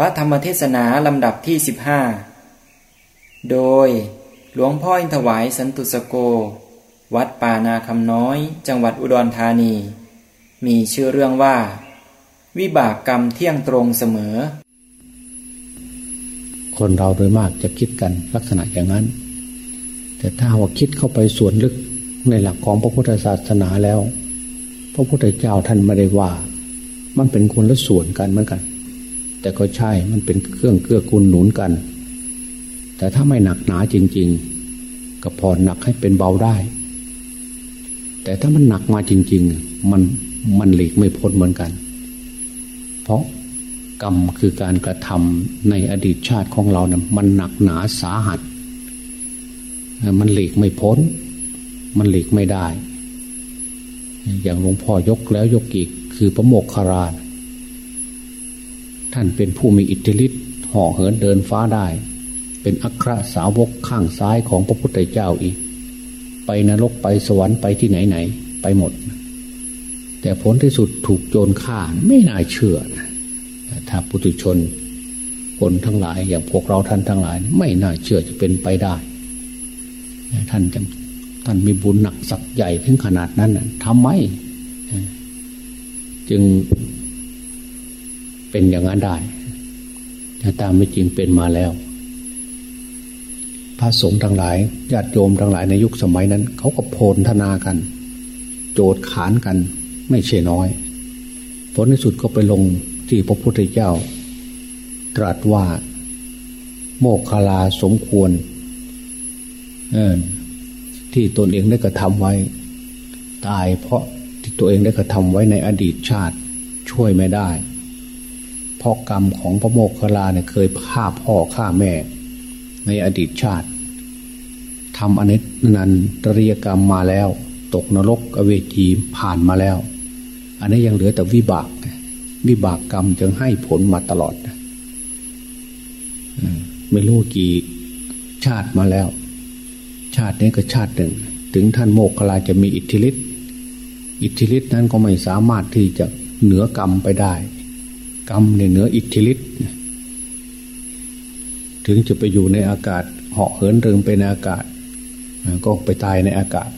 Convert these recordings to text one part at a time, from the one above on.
ระธรรมเทศนาลำดับที่ 15 โดยหลวงพ่ออินทวายสันตุสโก วัดป่านาคำน้อย จังหวัดอุดรธานี มีชื่อเรื่องว่า วิบากกรรมเที่ยงตรงเสมอ คนเราโดยมากจะคิดกันลักษณะอย่างนั้น แต่ถ้าว่าคิดเข้าไปส่วนลึกในหลักของพระพุทธศาสนาแล้ว พระพุทธเจ้าท่านไม่ได้ว่า มันเป็นคนละส่วนกันเหมือนกัน แต่ก็ใช่มันเป็นเครื่องเกื้อกูลหนุนกัน แต่ถ้าไม่หนักหนาจริง ๆ ก็พอหนักให้เป็นเบาได้ แต่ถ้ามันหนักมาจริง ๆ มันมันหลีกไม่พ้นเหมือนกัน เพราะกรรมคือการกระทำในอดีตชาติของเรานะ่ะมันหนักหนาสาหัส มันหลีกไม่พ้น มันหลีกไม่ได้ อย่างหลวงพ่อยกแล้วยกอีกคือพระโมกขาราน ท่านเป็นผู้มีอิทธิฤทธิ์ห่อเหินเดินฟ้าได้ เป็นอัครสาวกข้างซ้ายของพระพุทธเจ้าอีก ไปนรกไปสวรรค์ไปที่ไหนไหนไปหมด แต่ผลที่สุดถูกโจรฆ่าไม่น่าเชื่อนะถ้าปุถุชนคนทั้งหลายอย่างพวกเราท่านทั้งหลาย ไม่น่าเชื่อจะเป็นไปได้ท่านท่านมีบุญหนักสักใหญ่ถึงขนาดนั้นทำไม จึง เป็นอย่างนั้นได้แต่ตามไม่จริงเป็นมาแล้ว พระสงฆ์ทั้งหลายญาติโยมทั้งหลายในยุคสมัยนั้น เขาก็โพลธนากัน โจดขานกัน ไม่ใช่น้อย ผลในสุดก็ไปลงที่พระพุทธเจ้า ตรัสว่า โมกขลาสมควรที่ตนเองได้กระทำไว้ ตายเพราะที่ตัวเองได้กระทำไว้ในอดีตชาติช่วยไม่ได้ พราะกรรมของพระโมกขลาเนี่ยเคยฆ่าพ่อฆ่าแม่ ในอดีตชาติทำอนิจนันตริยกรรมมาแล้ว ตกนรกอเวจีผ่านมาแล้ว อันนี้ยังเหลือแต่วิบาก วิบากกรรมจึงให้ผลมาตลอดไม่รู้กี่ชาติมาแล้ว ชาตินี้ก็ชาติหนึ่ง ถึงท่านโมกขลาจะมีอิทธิฤทธิ์อิทธิฤทธิ์นั้นก็ไม่สามารถที่จะเหนือกรรมไปได้ กรรมในเหนืออิทธิฤทธิ์ถึงจะไปอยู่ในอากาศเหาะเหินเริงไปในอากาศ ก็ไปตายในอากาศ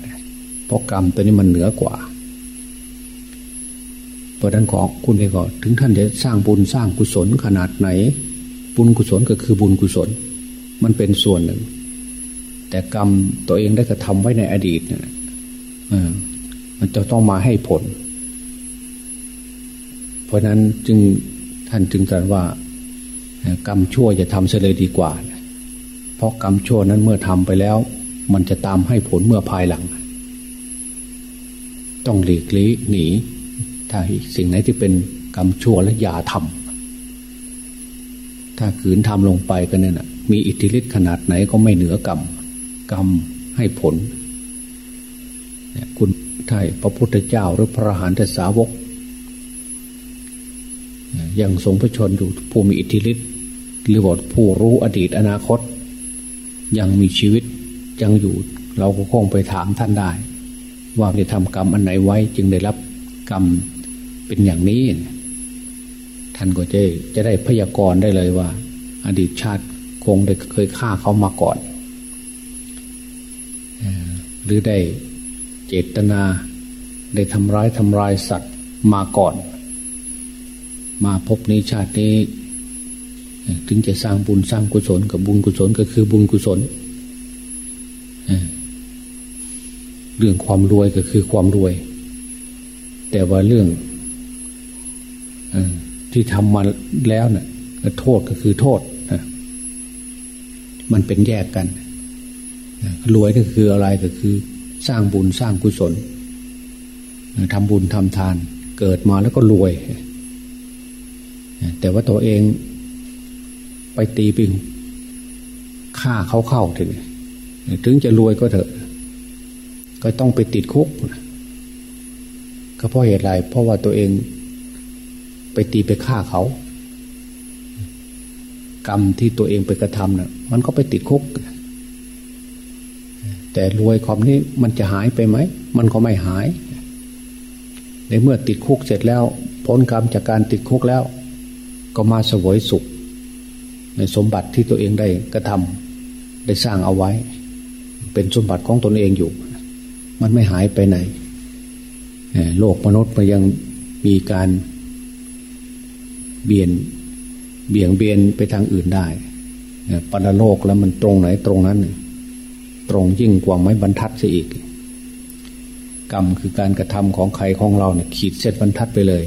เพราะกรรมตัวนี้มันเหนือกว่า เพราะนั้นของคุณเองก็ถึงท่านจะสร้างบุญสร้างกุศลขนาดไหน บุญกุศลก็คือบุญกุศล มันเป็นส่วนหนึ่ง แต่กรรมตัวเองได้กระทำไว้ในอดีตเนี่ยมันจะต้องมาให้ผล เพราะนั้นจึง ท่านจึงตรัสว่ากรรมชั่วจะทำเสียเลยดีกว่า เพราะกรรมชั่วนั้นเมื่อทำไปแล้ว มันจะตามให้ผลเมื่อภายหลัง ต้องหลีกลี่หนี ถ้าสิ่งไหนที่เป็นกรรมชั่วและอย่าทำถ้าขืนทำลงไปก็เนี่ยนะมีอิทธิฤทธิ์ขนาดไหนก็ไม่เหนือกรรมกรรมให้ผลคุณไทยพระพุทธเจ้าหรือพระหานตสาวก ยังทรงพระชนอยู่ผู้มีอิทธิฤทธิ์หรือว่าผู้รู้อดีตอนาคต ยังมีชีวิตยังอยู่ เราก็คงไปถามท่านได้ ว่าจะทำกรรมอันไหนไว้จึงได้รับกรรมเป็นอย่างนี้ ท่านก็จะจะได้พยากรณ์ได้เลยว่า อดีตชาติคงได้เคยฆ่าเขามาก่อน หรือได้เจตนาได้ทำร้ายทำลายสัตว์มาก่อน มาพบนี้ชาตินี้ ถึงจะสร้างบุญสร้างกุศลกับบุญกุศลก็คือบุญกุศลเรื่องความรวยก็คือความรวย แต่ว่าเรื่องที่ทำมาแล้วเนะ่ยโทษก็คือโทษมันเป็นแยกกันรวยก็คืออะไรก็คือ สร้างบุญสร้างกุศลทำบุญทำทาน เกิดมาแล้วก็รวย แต่ว่าตัวเองไปตีปิงฆ่าเขาเข้าถึงถึงจะรวยก็เถอะ ก็ต้องไปติดคุกก็เพราะเหตุไรเพราะว่าตัวเองไปตีไปฆ่าเขา กรรมที่ตัวเองไปกระทำนะ่ะ มันก็ไปติดคุก แต่รวยความนี้มันจะหายไปไหม มันก็ไม่หาย ในเมื่อติดคุกเสร็จแล้ว พ้นกรรมจากการติดคุกแล้ว ก็มาสวยสุข ในสมบัติที่ตัวเองได้กระทำได้สร้างเอาไว้ เป็นสมบัติของตนเองอยู่ มันไม่หายไปไหนโลกมนุษย์มันยังมีการเบียนเบี่ยงเบียนไปทางอื่นได้ปรโลกแล้วมันตรงไหนตรงนั้น ตรงยิ่งกว่าไม้บรรทัดซะอีก กรรมคือการกระทำของใครของเราเนี่ยขีดเส้นบรรทัดไปเลย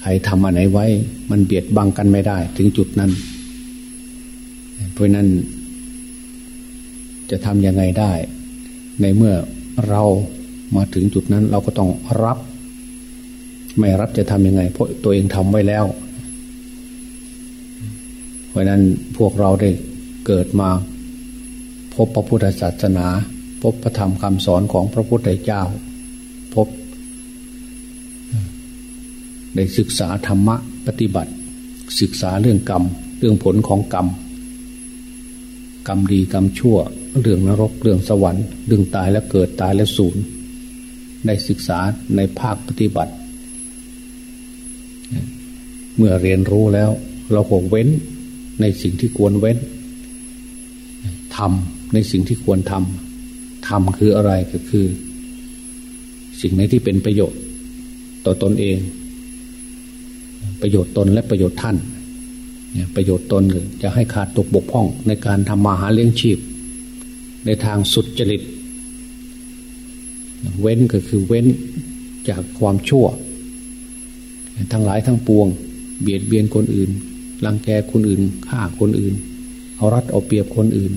ใครทำอะไรไว้ มันเบียดบังกันไม่ได้ ถึงจุดนั้น เพราะนั้น จะทำยังไงได้ ในเมื่อเรามาถึงจุดนั้น เราก็ต้องรับ ไม่รับจะทำยังไง เพราะตัวเองทำไว้แล้ว เพราะนั้นพวกเราได้เกิดมา พบพระพุทธศาสนา พบพระธรรมคำสอนของพระพุทธเจ้า พบ ได้ศึกษาธรรมะปฏิบัติ ศึกษาเรื่องกรรม เรื่องผลของกรรม กรรมดีกรรมชั่ว เรื่องนรกเรื่องสวรรค์เรื่องตายแล้วเกิดตายแล้วสูญได้ศึกษาในภาคปฏิบัติ เมื่อเรียนรู้แล้ว เราคงเว้นในสิ่งที่ควรเว้นทำในสิ่งที่ควรทำทำคืออะไรก็คือ สิ่งไหนที่เป็นประโยชน์ ต่อตอนเอง ประโยชน์ตนและประโยชน์ท่านประโยชน์ตนจะให้ขาดตกบกพร่องในการทำมาหาเลี้ยงชีพ ในทางสุดจริต เว้นก็คือเว้นจากความชั่ว ทั้งหลายทั้งปวง เบียดเบียนคนอื่นรังแกคนอื่นฆ่าคนอื่น เอารัดเอาเปรียบคนอื่น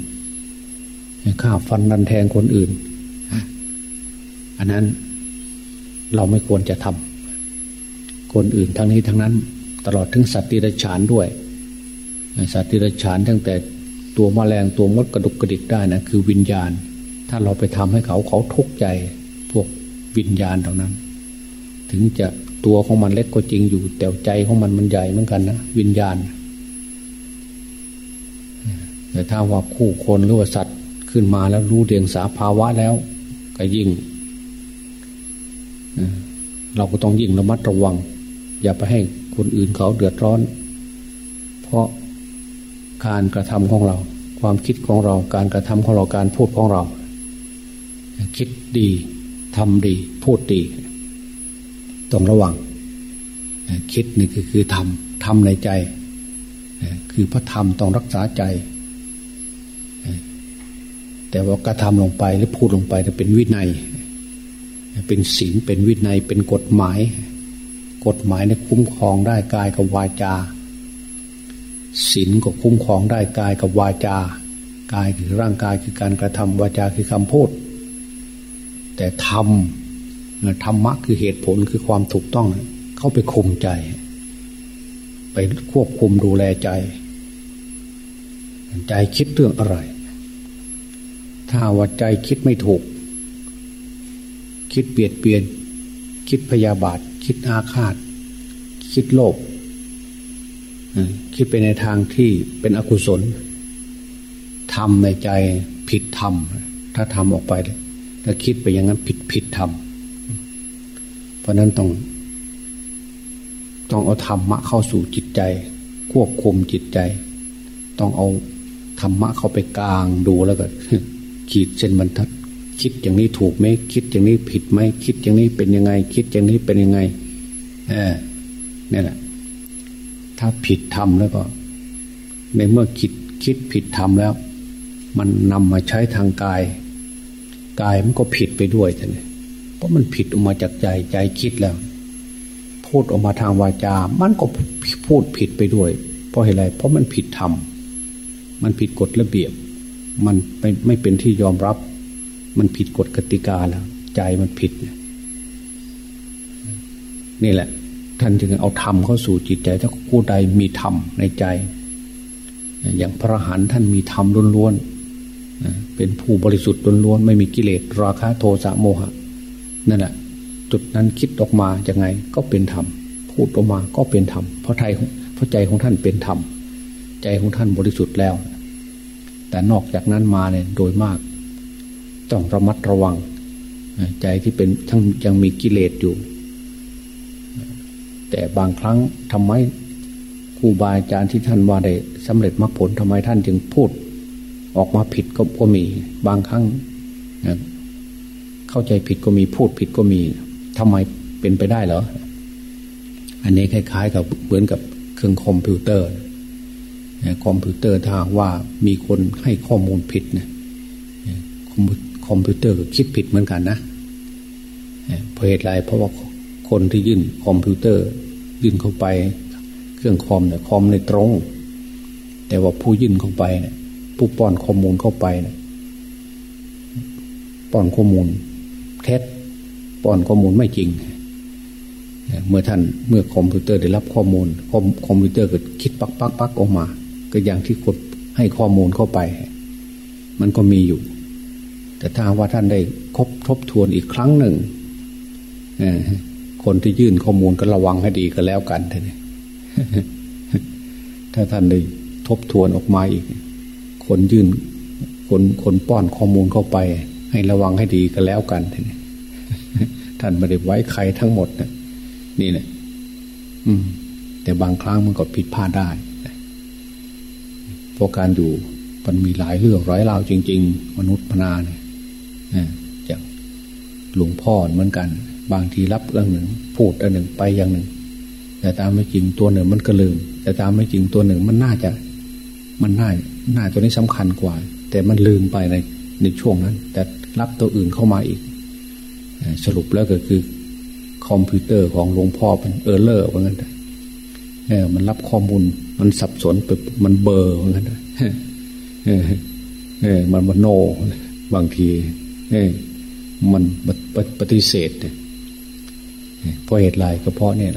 ฆ่าฟันนันแทงคนอื่น อันนั้นเราไม่ควรจะทำ คนอื่นทั้งนี้ทั้งนั้น ตลอดถึงสัตว์ติรฉานด้วย สัตว์ติรฉานตั้งแต่ตัวมแมลงตัวมดกระดุกกระดิกได้นะคือวิญญาณ ถ้าเราไปทำให้เขาเขาทุกข์ใจพวกวิญญาณเหล่านั้น ถึงจะตัวของมันเล็กก็จริงอยู่ แต่ใจของมันมันใหญ่เหมือนกันนะวิญญาณ แต่ถ้าว่าคู่คนหรือว่าสัตว์ขึ้นมาแล้วรู้เดียงสาภาวะแล้ว ก็ยิ่งเราก็ต้องยิ่งระมัดระวัง อย่าไปให้คนอื่นเขาเดือดร้อน เพราะการกระทำของเรา ความคิดของเราการกระทำของเราการพูดของเรา คิดดีทำดีพูดดีต้องระวัง คิดนี่คือคือทำทำในใจ คือพระธรรมต้องรักษาใจ แต่ว่ากระทำลงไปหรือพูดลงไปจะเป็นวินัย เป็นศีลเป็นวินัยเป็นกฎหมาย กฎหมายเนี่ยคุ้มครองได้กายกับวาจาศีลก็คุ้มครองได้กายกับวาจา กายคือร่างกายคือการกระทำวาจาคือคำพูด แต่ทำธรรมะคือเหตุผลคือความถูกต้อง เข้าไปคุมใจ ไปควบคุมดูแลใจ ใจคิดเรื่องอะไร ถ้าว่าใจคิดไม่ถูก คิดเปลี่ยนเปลี่ยน คิดพยาบาท คิดอาฆาต คิดโลภคิดไปในทางที่เป็นอกุศลทำในใจผิดธรรม ถ้าทำออกไป ถ้าคิดไปอย่างนั้นผิดผิดธรรม เพราะนั้นต้อง ต้องเอาธรรมะเข้าสู่จิตใจ ควบคุมจิตใจ ต้องเอาธรรมะเข้าไปกลางดูแล้วก็ขีดเส้นบรรทัด คิดอย่างนี้ถูกไหมคิดอย่างนี้ผิดไหมคิดอย่างนี้เป็นยังไง คิดอย่างนี้เป็นยังไงเออนี่แหละ ถ้าผิดทำแล้วก็ ในเมื่อคิดคิดผิดทำแล้ว มันนำมาใช้ทางกาย กายมันก็ผิดไปด้วยท่านเพราะมันผิดออกมาจากใจใจคิดแล้ว พูดออกมาทางวาจา มันก็พูดผิดไปด้วย เพราะอะไร เพราะมันผิดธรรมมันผิดกฎระเบียบ มันไม่ไม่เป็นที่ยอมรับ มันผิดกฎกติกาแล้ว ใจมันผิด นี่แหละ ท่านจึงเอาธรรมเข้าสู่จิตใจ ถ้าผู้ใดมีธรรมในใจ อย่างพระหันท่านมีธรรมล้วนๆเป็นผู้บริสุทธิ์ล้วนๆไม่มีกิเลสราคะโทสะโมหะนั่นแหละจุดนั้นคิดออกมาอย่างไงก็เป็นธรรมพูดออกมาก็เป็นธรรมเพราะไทยเพราะใจของท่านเป็นธรรมใจของท่านบริสุทธิ์แล้ว แต่นอกจากนั้นมาเนี่ยโดยมาก ต้องระมัดระวัง ใจที่เป็นทั้งยังมีกิเลสอยู่ แต่บางครั้งทำไมครูบาอาจารย์ที่ท่านว่าได้สำเร็จมรรคผลทำไมท่านจึงพูด ออกมาผิดก็ก็มี บางครั้งนะเข้าใจผิดก็มีพูดผิดก็มีทำไมเป็นไปได้เหรอ อันนี้คล้าย ๆ กับเหมือนกับเครื่องคอมพิวเตอร์คอมพิวเตอร์ถ้าว่ามีคนให้ข้อมูลผิดนะคอม คอมพิวเตอร์ก็คิดผิดเหมือนกันนะเพราะเหตุไรเพราะว่าคนที่ยื่นคอมพิวเตอร์ ยื่นเข้าไป เครื่องคอมเนี่ยคอมมันตรง แต่ว่าผู้ยื่นเข้าไปเนี่ยผู้ป้อนข้อมูลเข้าไปเนี่ยป้อนข้อมูลเท็จป้อนข้อมูลไม่จริง เมื่อท่านเมื่อคอมพิวเตอร์ได้รับข้อมูล คอมคอมพิวเตอร์ก็คิดปักปักปักออกมา ก็อย่างที่กดให้ข้อมูลเข้าไป มันก็มีอยู่ แต่ถ้าว่าท่านได้ครบทบทวนอีกครั้งหนึ่งคนที่ยื่นข้อมูลก็ระวังให้ดีก็แล้วกันท่านถ้าท่านได้ทบทวนออกมาอีก คนยื่นคนคนป้อนข้อมูลเข้าไป ให้ระวังให้ดีก็แล้วกันท่านท่านไม่ได้ไว้ใครทั้งหมดนะนี่แหละอืม แต่บางครั้งมันก็ผิดพลาดได้เพราะการอยู่มันมีหลายเรื่องร้อยราวจริง ๆ มนุษย์พนาเนี่ย อย่างหลวงพ่อเหมือนกัน บางทีรับเรื่องหนึ่ง พูดอันหนึ่งไปอย่างหนึ่ง แต่ตามไม่จริงตัวหนึ่งมันก็ลืม แต่ตามความจริงตัวหนึ่งมันน่าจะ มันน่าน้าตัวนี้สำคัญกว่า แต่มันลืมไปในในช่วงนั้น แต่รับตัวอื่นเข้ามาอีก สรุปแล้วก็คือ คอมพิวเตอร์ของหลวงพ่อเป็น error เหมือนกันเออมันรับข้อมูล มันสับสนไปมันเบลอเหมือนกันเออเออมันมัน no บางที เออมันปฏิเสธเนี่ยเพราะเหตุไรก็เพราะเนี่ย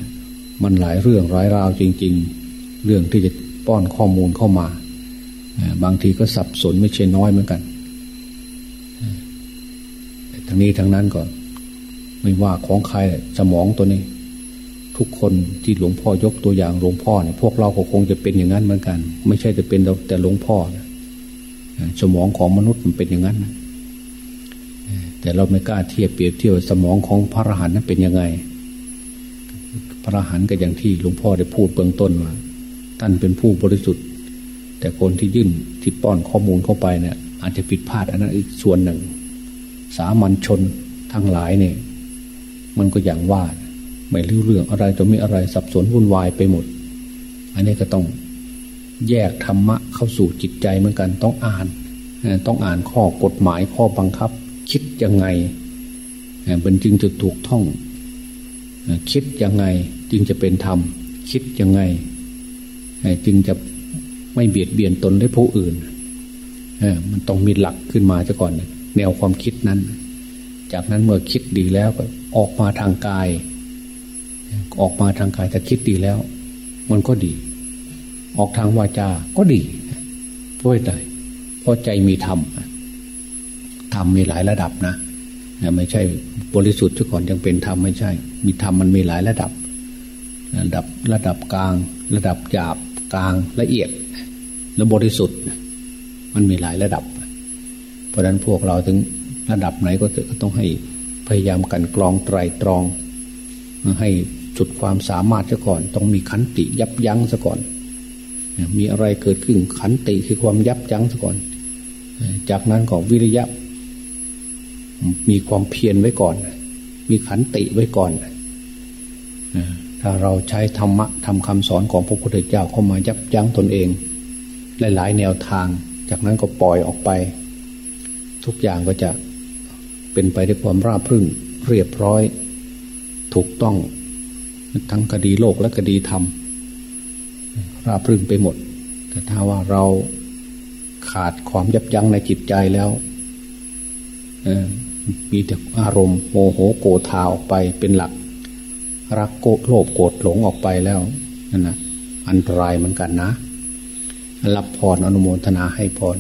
มันหลายเรื่องร้ายราวจริง ๆ เรื่องที่จะป้อนข้อมูลเข้ามา บางทีก็สับสนไม่ใช่น้อยเหมือนกันทั้งนี้ทั้งนั้นก็ไม่ว่าของใครสมองตัวนี้ ทุกคนที่หลวงพ่อยกตัวอย่างหลวงพ่อเนี่ยพวกเราคงจะเป็นอย่างนั้นเหมือนกัน ไม่ใช่จะเป็นแต่หลวงพ่อสมองของมนุษย์มันเป็นอย่างนั้น แต่เราไม่กล้าเทียบเปรียบเทียบสมองของพระอรหันต์นั้นเป็นยังไง พระอรหันต์ก็อย่างที่หลวงพ่อได้พูดเบื้องต้นว่าท่านเป็นผู้บริสุทธิ์ แต่คนที่ยื่นที่ป้อนข้อมูลเข้าไปเนี่ยอาจจะผิดพลาดอันนั้นอีกส่วนหนึ่ง สามัญชนทั้งหลายเนี่ย มันก็อย่างว่า ไม่รู้เรื่องอะไรจะมีอะไรสับสนวุ่นวายไปหมด อันนี้ก็ต้องแยกธรรมะเข้าสู่จิตใจเหมือนกันต้องอ่าน ต้องอ่านข้อกฎหมายข้อบังคับ คิดยังไงมันจึงจะถูกท่อง คิดยังไงจึงจะเป็นธรรม คิดยังไง จึงจะไม่เบียดเบียนตนและผู้อื่นมันต้องมีหลักขึ้นมาซะก่อน แนวความคิดนั้น จากนั้นเมื่อคิดดีแล้วก็ออกมาทางกาย ออกมาทางกายถ้าคิดดีแล้ว มันก็ดี ออกทางวาจาก็ดีเพราะอะไรเพราะใจมีธรรม ธรรมมีหลายระดับนะไม่ใช่บริสุทธิ์ซะก่อนยังเป็นธรรมไม่ใช่ มีธรรมมันมีหลายระดับ ระดับระดับกลาง ระดับหยาบกลางละเอียด และบริสุทธิ์ มันมีหลายระดับ เพราะฉะนั้นพวกเราถึงระดับไหนก็ต้องให้พยายามกันกรองไตรตรอง ให้จุดความสามารถซะก่อน ต้องมีขันติยับยั้งซะก่อน มีอะไรเกิดขึ้นขันติคือความยับยั้งซะก่อน จากนั้นก็วิริยะ มีความเพียรไว้ก่อน มีขันติไว้ก่อนถ้าเราใช้ธรรมะทำคำสอนของพระพุทธเจ้าเข้ามายับยั้งตนเอง หลายๆแนวทาง จากนั้นก็ปล่อยออกไป ทุกอย่างก็จะเป็นไปด้วยความราบรื่นเรียบร้อย ถูกต้อง ทั้งคดีโลกและคดีธรรม ราบรื่นไปหมด แต่ถ้าว่าเราขาดความยับยั้งในจิตใจแล้ว มีแต่อารมณ์โมโหโกรธาออกไปเป็นหลัก รักโกโลภโกรธหลงออกไปแล้วนั่นนะอันตรายเหมือนกันนะรับพรอนุโมทนาให้พร